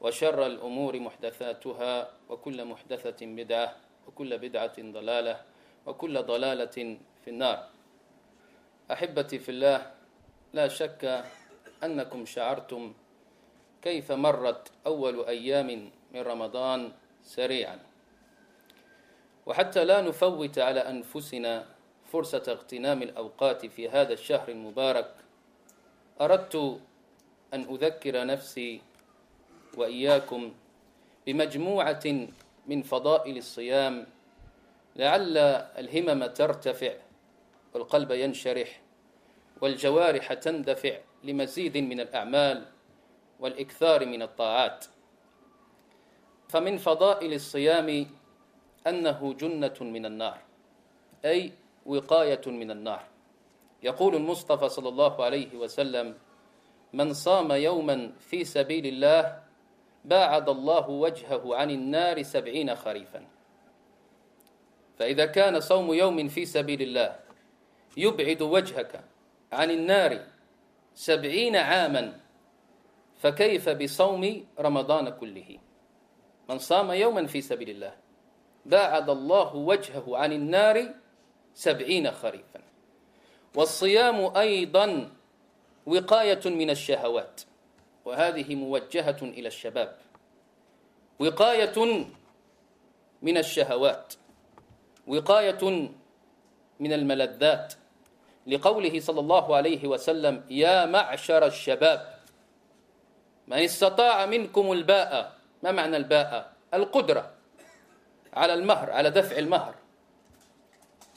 وشر الأمور محدثاتها وكل محدثة بدعة وكل بدعة ضلالة وكل ضلالة في النار. أحبتي في الله لا شك أنكم شعرتم كيف مرت أول أيام من رمضان سريعا. وحتى لا نفوت على أنفسنا فرصة اغتنام الأوقات في هذا الشهر المبارك أردت أن أذكر نفسي وإياكم بمجموعة من فضائل الصيام لعل الهمم ترتفع والقلب ينشرح والجوارح تندفع لمزيد من الأعمال والإكثار من الطاعات. فمن فضائل الصيام أنه جنة من النار أي وقاية من النار. يقول المصطفى صلى الله عليه وسلم من صام يوما في سبيل الله باعد الله وجهه عن النار سبعين خريفا. فإذا كان صوم يوم في سبيل الله يبعد وجهك عن النار سبعين عاما فكيف بصوم رمضان كله؟ من صام يوما في سبيل الله باعد الله وجهه عن النار سبعين خريفا. والصيام أيضا وقاية من الشهوات. وهذه موجهة إلى الشباب. وقاية من الشهوات. وقاية من الملذات. لقوله صلى الله عليه وسلم يا معشر الشباب من استطاع منكم الباء. ما معنى الباء؟ القدرة على المهر على دفع المهر.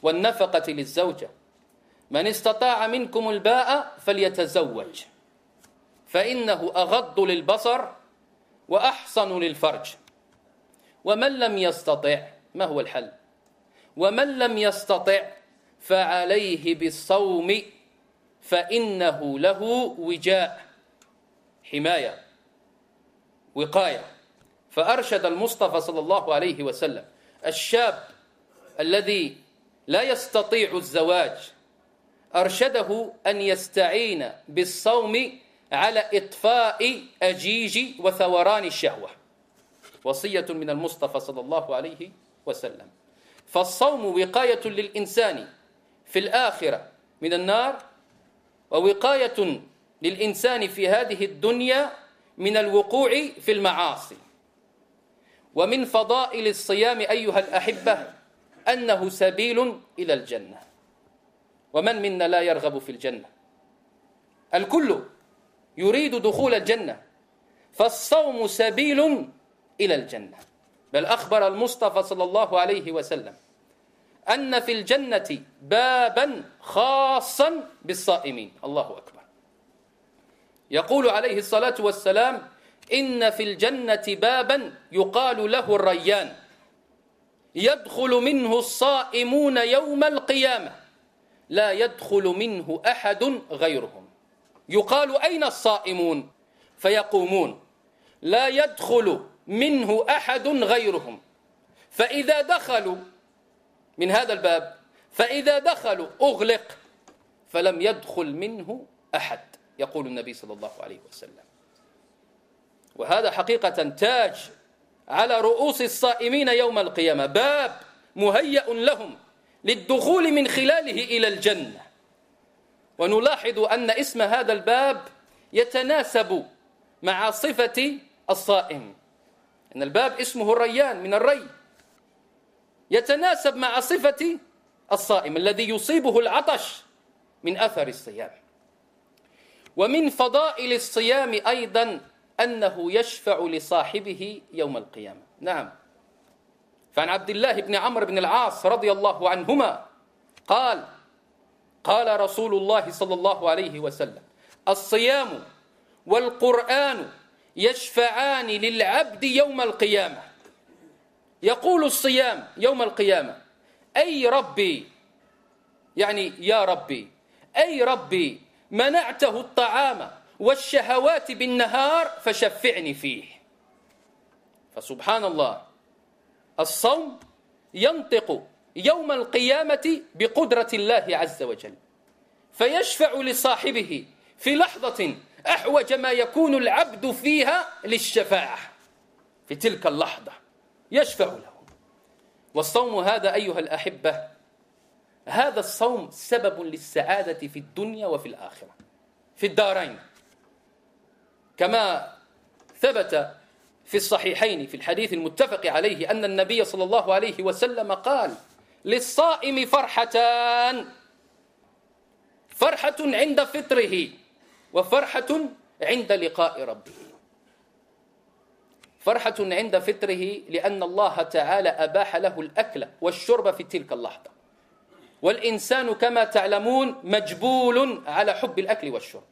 والنفقة للزوجة. من استطاع منكم الباء فليتزوج. فإنه أغض للبصر وأحصن للفرج. ومن لم يستطع ما هو الحل؟ ومن لم يستطع فعليه بالصوم فإنه له وجاء حماية وقاية. فأرشد المصطفى صلى الله عليه وسلم الشاب الذي لا يستطيع الزواج أرشده أن يستعين بالصوم على إطفاء أجيج وثوران الشهوة. وصية من المصطفى صلى الله عليه وسلم. فالصوم وقاية للإنسان في الآخرة من النار ووقاية للإنسان في هذه الدنيا من الوقوع في المعاصي. ومن فضائل الصيام أيها الأحبة أنه سبيل إلى الجنة. ومن منا لا يرغب في الجنة؟ الكل يريد دخول الجنة. فالصوم سبيل إلى الجنة. بل أخبر المصطفى صلى الله عليه وسلم أن في الجنة بابا خاصا بالصائمين. الله أكبر. يقول عليه الصلاة والسلام إن في الجنة بابا يقال له الريان. يدخل منه الصائمون يوم القيامة. لا يدخل منه أحد غيرهم. يقال أين الصائمون؟ فيقومون. لا يدخل منه أحد غيرهم. فإذا دخلوا من هذا الباب فإذا دخلوا أغلق فلم يدخل منه أحد يقول النبي صلى الله عليه وسلم. وهذا حقيقة تاج على رؤوس الصائمين يوم القيامة. باب مهيأ لهم للدخول من خلاله إلى الجنة. ونلاحظ أن اسم هذا الباب يتناسب مع صفة الصائم. إن الباب اسمه الريان من الري. يتناسب مع صفة الصائم الذي يصيبه العطش من أثر الصيام. ومن فضائل الصيام أيضا أنه يشفع لصاحبه يوم القيامة. نعم. فعن عبد الله بن عمرو بن العاص رضي الله عنهما قال قال رسول الله صلى الله عليه وسلم الصيام والقرآن يشفعان للعبد يوم القيامة. يقول الصيام يوم القيامة أي ربي يعني يا ربي أي ربي منعته الطعام والشهوات بالنهار فشفعني فيه. فسبحان الله الصوم ينطق يوم القيامة بقدرة الله عز وجل. فيشفع لصاحبه في لحظة أحوج ما يكون العبد فيها للشفاعة. في تلك اللحظة يشفع له. والصوم هذا أيها الأحبة هذا الصوم سبب للسعادة في الدنيا وفي الآخرة في الدارين. كما ثبت في الصحيحين في الحديث المتفق عليه أن النبي صلى الله عليه وسلم قال للصائم فرحتان. فرحة عند فطره وفرحة عند لقاء ربه. فرحة عند فطره لأن الله تعالى أباح له الأكل والشرب في تلك اللحظة. والإنسان كما تعلمون مجبول على حب الأكل والشرب.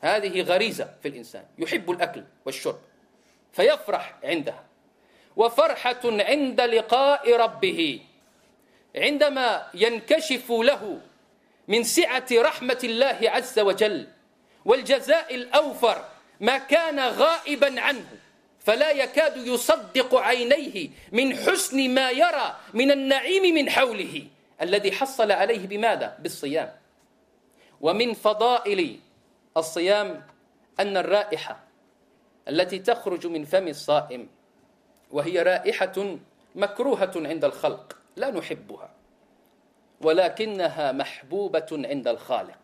هذه غريزة في الإنسان يحب الأكل والشرب فيفرح عندها. وفرحة عند لقاء ربه. عندما ينكشف له من سعة رحمة الله عز وجل والجزاء الأوفر ما كان غائبا عنه فلا يكاد يصدق عينيه من حسن ما يرى من النعيم من حوله الذي حصل عليه بماذا؟ بالصيام ومن فضائل الصيام أن الرائحة التي تخرج من فم الصائم وهي رائحة مكروهة عند الخلق لا نحبها. ولكنها محبوبة عند الخالق.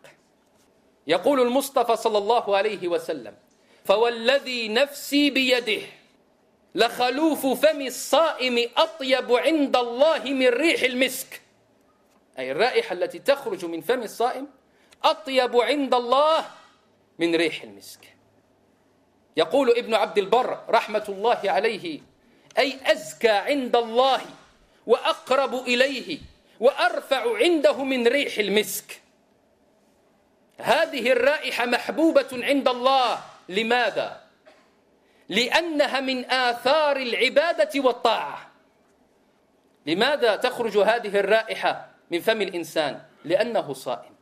يقول المصطفى صلى الله عليه وسلم فوالذي نفسي بيده لخلوف فم الصائم أطيب عند الله من ريح المسك. أي الرائحة التي تخرج من فم الصائم أطيب عند الله من ريح المسك. يقول ابن عبد البر رحمة الله عليه أي أزكى عند الله وأقرب إليه وأرفع عنده من ريح المسك. هذه الرائحة محبوبة عند الله. لماذا؟ لأنها من آثار العبادة والطاعة. لماذا تخرج هذه الرائحة من فم الإنسان؟ لأنه صائم.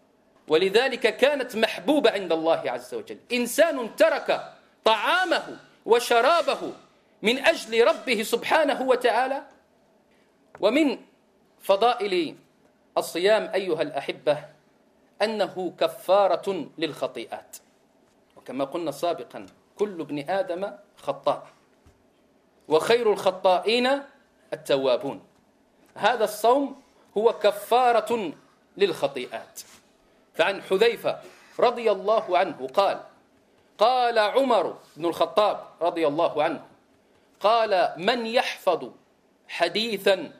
ولذلك كانت محبوبة عند الله عز وجل. إنسان ترك طعامه وشرابه من أجل ربه سبحانه وتعالى ومن فضائل الصيام أيها الأحبة أنه كفارة للخطيئات. وكما قلنا سابقا كل ابن آدم خطاء. وخير الخطائين التوابون. هذا الصوم هو كفارة للخطيئات. فعن حذيفة رضي الله عنه قال قال عمر بن الخطاب رضي الله عنه قال من يحفظ حديثا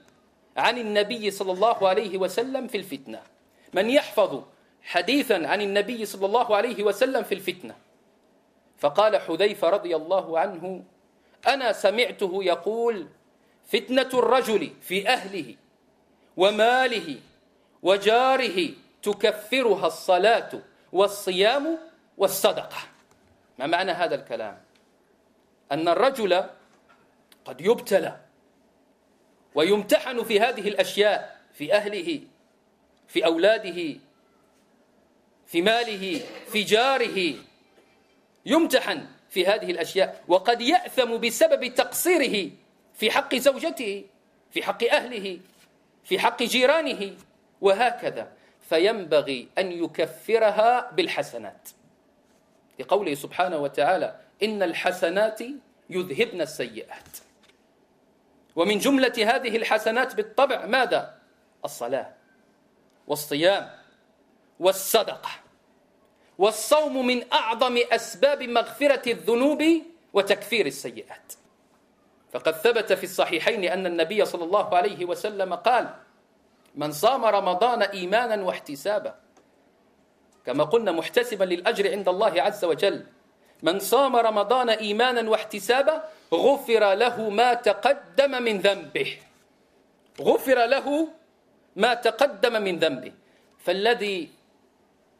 عن النبي صلى الله عليه وسلم في الفتنة. من يحفظ حديثا عن النبي صلى الله عليه وسلم في الفتنة. فقال حذيفة رضي الله عنه أنا سمعته يقول فتنة الرجل في أهله وماله وجاره تكفرها الصلاة والصيام والصدقة. ما معنى هذا الكلام؟ أن الرجل قد يبتلى ويمتحن في هذه الأشياء في أهله في أولاده في ماله في جاره. يمتحن في هذه الأشياء. وقد يأثم بسبب تقصيره في حق زوجته في حق أهله في حق جيرانه. وهكذا. فينبغي أن يكفرها بالحسنات. لقوله سبحانه وتعالى إن الحسنات يذهبن السيئات. ومن جملة هذه الحسنات بالطبع ماذا؟ الصلاة والصيام والصدقة والصوم من أعظم أسباب مغفرة الذنوب وتكفير السيئات فقد ثبت في الصحيحين أن النبي صلى الله عليه وسلم قال من صام رمضان إيمانا واحتسابا كما قلنا محتسبا للأجر عند الله عز وجل من صام رمضان إيمانا واحتسابا غفر له ما تقدم من ذنبه. غفر له ما تقدم من ذنبه. فالذي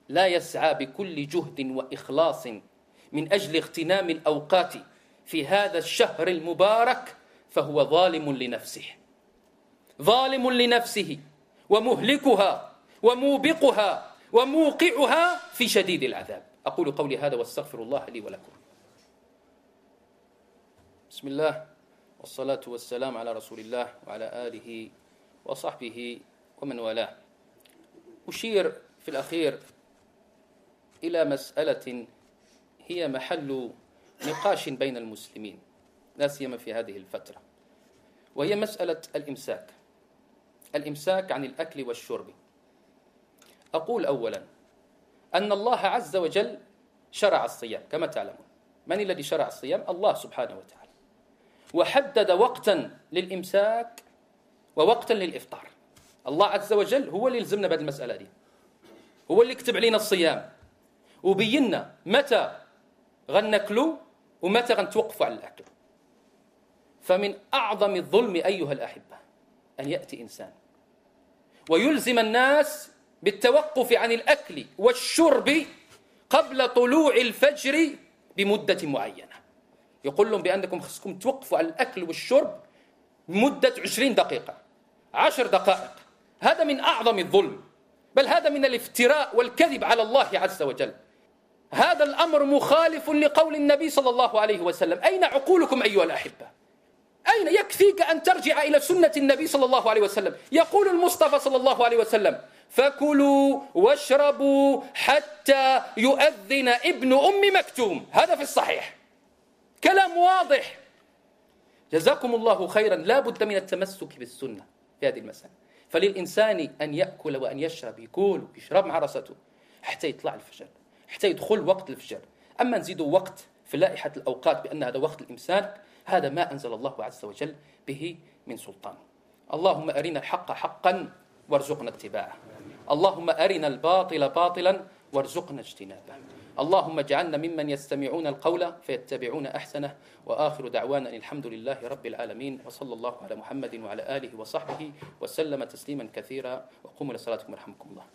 لا يسعى بكل جهد وإخلاص من أجل اغتنام الأوقات في هذا الشهر المبارك فهو ظالم لنفسه. ظالم لنفسه ومهلكها وموبقها وموقعها في شديد العذاب. أقول قولي هذا واستغفر الله لي ولكم. بسم الله والصلاة والسلام على رسول الله وعلى آله وصحبه ومن والاه. أشير في الأخير إلى مسألة هي محل نقاش بين المسلمين لا سيما في هذه الفترة وهي مسألة الإمساك الإمساك عن الأكل والشرب. أقول أولا أن الله عز وجل شرع الصيام كما تعلمون. من الذي شرع الصيام؟ الله سبحانه وتعالى. وحدد وقتا للإمساك ووقتا للإفطار. الله عز وجل هو اللي يلزمنا بهذه المسألة دي. هو اللي كتب علينا الصيام. وبينا متى غناكلوا ومتى غنتوقفوا على الأكل. فمن أعظم الظلم أيها الأحبة أن يأتي إنسان. ويلزم الناس بالتوقف عن الأكل والشرب قبل طلوع الفجر بمدة معينة. يقول لهم بأنكم خصكم توقفوا على الأكل والشرب مدة عشرين دقيقة عشر دقائق. هذا من أعظم الظلم بل هذا من الافتراء والكذب على الله عز وجل. هذا الأمر مخالف لقول النبي صلى الله عليه وسلم. أين عقولكم أيها الأحبة؟ أين يكفيك أن ترجع إلى سنة النبي صلى الله عليه وسلم؟ يقول المصطفى صلى الله عليه وسلم فكلوا واشربوا حتى يؤذن ابن أم مكتوم. هذا في الصحيح. كلام واضح. جزاكم الله خيرا. لا بد من التمسك بالسنة في هذه المسألة. فللإنسان أن يأكل وأن يشرب يقول يشرب مع راسته حتى يطلع الفجر حتى يدخل وقت الفجر. أما نزيدوا وقت في لائحة الأوقات بأن هذا وقت الإمساك هذا ما أنزل الله عز وجل به من سلطان. اللهم أرنا الحق حقا وارزقنا اتباعه. اللهم أرنا الباطل باطلا وارزقنا اجتنابه. اللهم اجعلنا ممن يستمعون القول فيتبعون أحسنه. وآخر دعوانا الحمد لله رب العالمين. وصلى الله على محمد وعلى آله وصحبه وسلم تسليما كثيرا. وقوموا لصلاتكم يرحمكم الله.